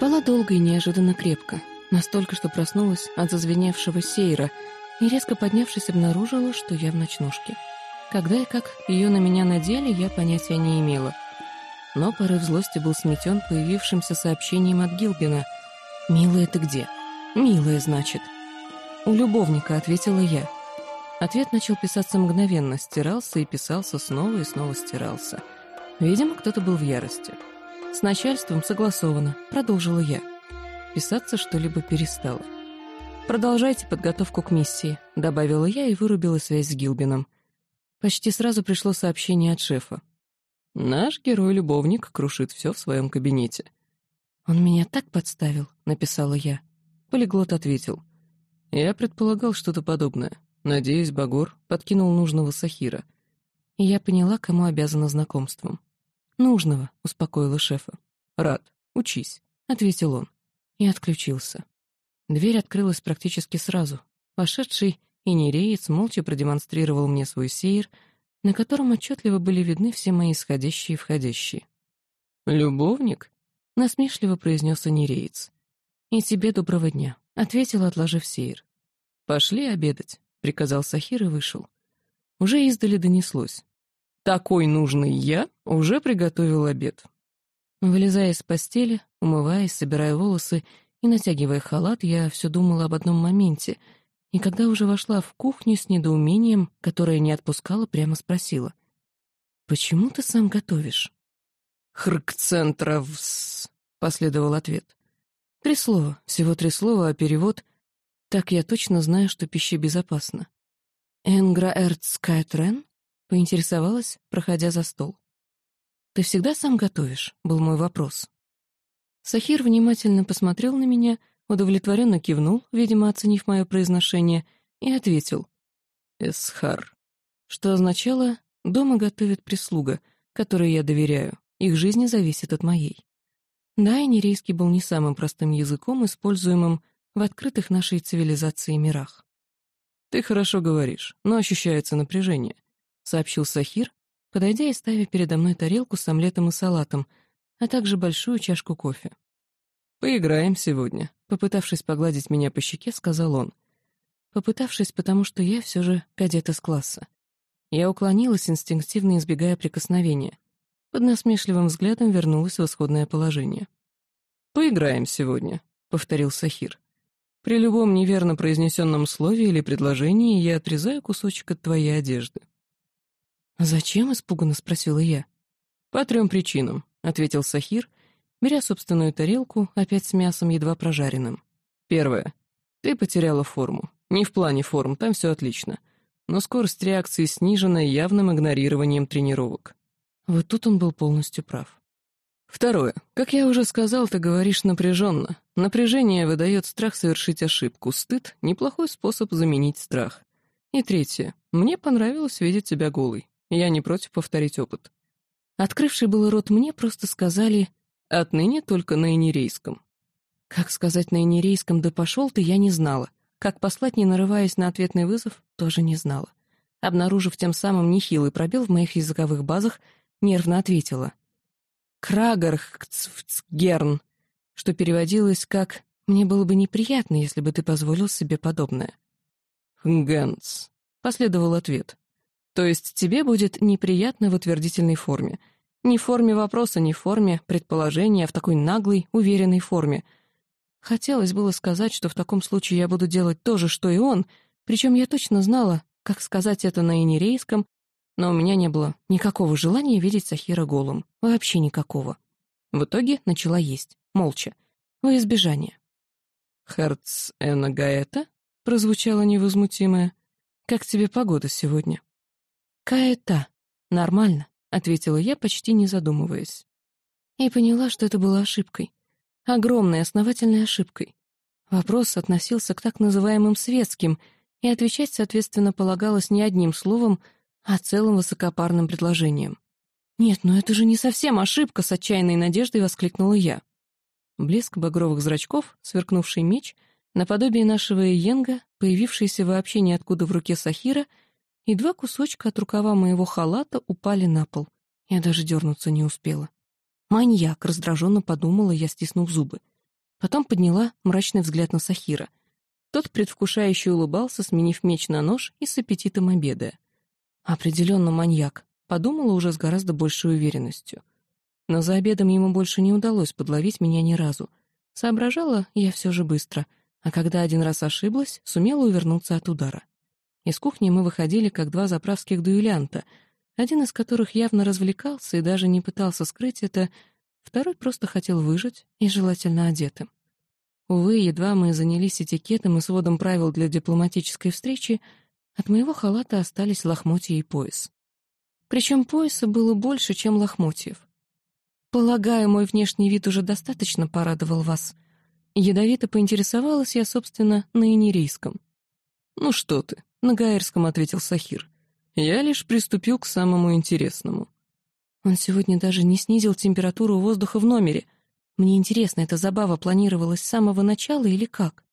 Спала долго и неожиданно крепко, настолько, что проснулась от зазвеневшего сейра и, резко поднявшись, обнаружила, что я в ночнушке. Когда и как ее на меня надели, я понятия не имела. Но порыв злости был сметен появившимся сообщением от Гилбина. «Милая, ты где?» «Милая, значит». «У любовника», — ответила я. Ответ начал писаться мгновенно, стирался и писался, снова и снова стирался. Видимо, кто-то был в ярости. «С начальством согласовано», — продолжила я. Писаться что-либо перестало. «Продолжайте подготовку к миссии», — добавила я и вырубила связь с Гилбином. Почти сразу пришло сообщение от шефа. «Наш герой-любовник крушит все в своем кабинете». «Он меня так подставил», — написала я. Полиглот ответил. «Я предполагал что-то подобное. Надеюсь, Багор подкинул нужного Сахира». И я поняла, кому обязана знакомством. «Нужного», — успокоила шефа. «Рад. Учись», — ответил он. И отключился. Дверь открылась практически сразу. Вошедший и нереец молча продемонстрировал мне свой сейр, на котором отчетливо были видны все мои исходящие и входящие. «Любовник?» — насмешливо произнес нереец. «И тебе доброго дня», — ответил, отложив сейр. «Пошли обедать», — приказал Сахир и вышел. Уже издали донеслось. Такой нужный я уже приготовил обед. Вылезая из постели, умываясь, собирая волосы и натягивая халат, я все думала об одном моменте, и когда уже вошла в кухню с недоумением, которое не отпускала, прямо спросила. «Почему ты сам готовишь?» «Хрк-центровс», — последовал ответ. «Три слова, всего три слова, а перевод «Так я точно знаю, что пища безопасна». «Энграэртскайтрен?» Поинтересовалась, проходя за стол. «Ты всегда сам готовишь?» — был мой вопрос. Сахир внимательно посмотрел на меня, удовлетворенно кивнул, видимо, оценив мое произношение, и ответил «Эсхар», что означало «дома готовит прислуга, которой я доверяю, их жизнь зависит от моей». Да, нерейский был не самым простым языком, используемым в открытых нашей цивилизации мирах. «Ты хорошо говоришь, но ощущается напряжение», — сообщил Сахир, подойдя и ставя передо мной тарелку с омлетом и салатом, а также большую чашку кофе. «Поиграем сегодня», — попытавшись погладить меня по щеке, сказал он. Попытавшись, потому что я все же кадет из класса. Я уклонилась, инстинктивно избегая прикосновения. Под насмешливым взглядом вернулась в исходное положение. «Поиграем сегодня», — повторил Сахир. «При любом неверно произнесенном слове или предложении я отрезаю кусочек от твоей одежды. «Зачем?» — испуганно спросила я. «По трем причинам», — ответил Сахир, беря собственную тарелку, опять с мясом едва прожаренным. «Первое. Ты потеряла форму. Не в плане форм, там все отлично. Но скорость реакции снижена явным игнорированием тренировок». Вот тут он был полностью прав. Второе. Как я уже сказал, ты говоришь напряженно. Напряжение выдает страх совершить ошибку. Стыд — неплохой способ заменить страх. И третье. Мне понравилось видеть тебя голой. Я не против повторить опыт. Открывший был рот мне просто сказали «отныне только на инерейском». Как сказать на инерейском «да пошел ты» я не знала. Как послать, не нарываясь на ответный вызов, тоже не знала. Обнаружив тем самым нехилый пробел в моих языковых базах, нервно ответила. «Крагархцгерн», что переводилось как «мне было бы неприятно, если бы ты позволил себе подобное». «Хнганс», — последовал ответ. То есть тебе будет неприятно в утвердительной форме. Не в форме вопроса, не в форме предположения, а в такой наглой, уверенной форме. Хотелось было сказать, что в таком случае я буду делать то же, что и он, причем я точно знала, как сказать это на инерейском, но у меня не было никакого желания видеть Сахира голым. Вообще никакого. В итоге начала есть, молча, во избежание. «Херц Эна Гаэта?» — прозвучало невозмутимое. «Как тебе погода сегодня?» «Каэта. Нормально», — ответила я, почти не задумываясь. И поняла, что это была ошибкой. Огромной, основательной ошибкой. Вопрос относился к так называемым светским, и отвечать, соответственно, полагалось не одним словом, а целым высокопарным предложением. «Нет, ну это же не совсем ошибка!» — с отчаянной надеждой воскликнула я. Блеск багровых зрачков, сверкнувший меч, наподобие нашего Иенга, появившийся вообще ниоткуда в руке Сахира — и два кусочка от рукава моего халата упали на пол. Я даже дернуться не успела. «Маньяк!» — раздраженно подумала я, стиснув зубы. Потом подняла мрачный взгляд на Сахира. Тот предвкушающе улыбался, сменив меч на нож и с аппетитом обедая. Определенно маньяк, подумала уже с гораздо большей уверенностью. Но за обедом ему больше не удалось подловить меня ни разу. Соображала я все же быстро, а когда один раз ошиблась, сумела увернуться от удара. Из кухни мы выходили, как два заправских дуэлянта, один из которых явно развлекался и даже не пытался скрыть это, второй просто хотел выжить и желательно одетым. Увы, едва мы занялись этикетом и сводом правил для дипломатической встречи, от моего халата остались лохмотья и пояс. Причем пояса было больше, чем лохмотьев. Полагаю, мой внешний вид уже достаточно порадовал вас. Ядовито поинтересовалась я, собственно, на инерийском. «Ну что ты», — на гаэрском ответил Сахир. «Я лишь приступил к самому интересному». Он сегодня даже не снизил температуру воздуха в номере. Мне интересно, эта забава планировалась с самого начала или как?